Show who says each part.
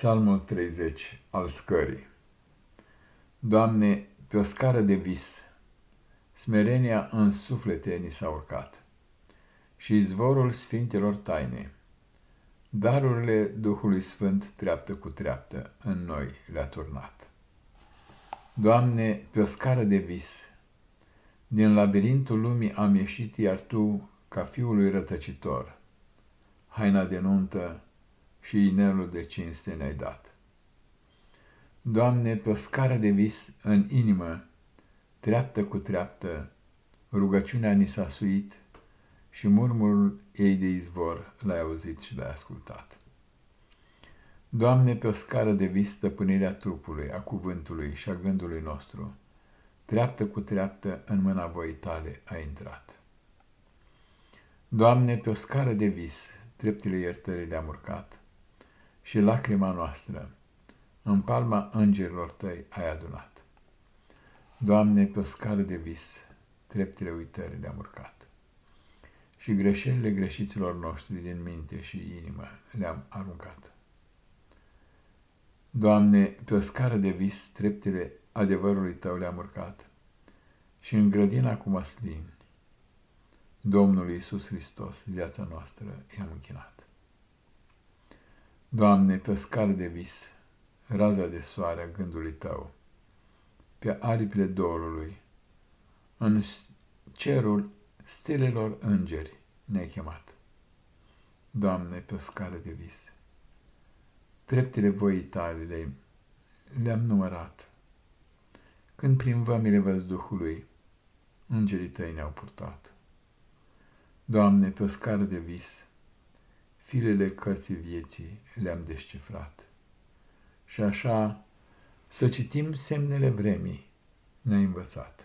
Speaker 1: Psalmul 30 al scării Doamne, pe o scară de vis, smerenia în suflete ni s-a urcat și izvorul sfintelor taine, darurile Duhului Sfânt treaptă cu treaptă în noi le-a turnat. Doamne, pe o scară de vis, din labirintul lumii am ieșit, iar Tu, ca fiului rătăcitor, haina de nuntă, și inelul de cinste ne-ai dat. Doamne, pe o scară de vis în inimă, treaptă cu treaptă, rugăciunea ni s-a suit și murmurul ei de izvor l-ai auzit și l-ai ascultat. Doamne, pe o scară de vis stăpânirea trupului, a cuvântului și a gândului nostru, treaptă cu treaptă în mâna voii tale a intrat. Doamne, pe o scară de vis, treptile iertării le-am urcat, și lacrima noastră în palma îngerilor tăi ai adunat. Doamne, pe o scară de vis, treptele uitării le-am urcat și greșelile greșiților noștri din minte și inimă le-am aruncat. Doamne, pe o scară de vis, treptele adevărului Tău le-am urcat și în grădina cu măslini, Domnul Iisus Hristos, viața noastră, i-am închinat. Doamne, pe scară de vis, raza de soare a gândului Tău, pe aripile dorului, în cerul stelelor îngeri ne-ai chemat. Doamne, pe scară de vis, treptele voii Tale le-am numărat, când prin vămile văzduhului îngerii Tăi ne-au purtat. Doamne, pe scară de vis, firele cărții vieții le-am descifrat. Și așa să citim semnele vremii ne-a învățat.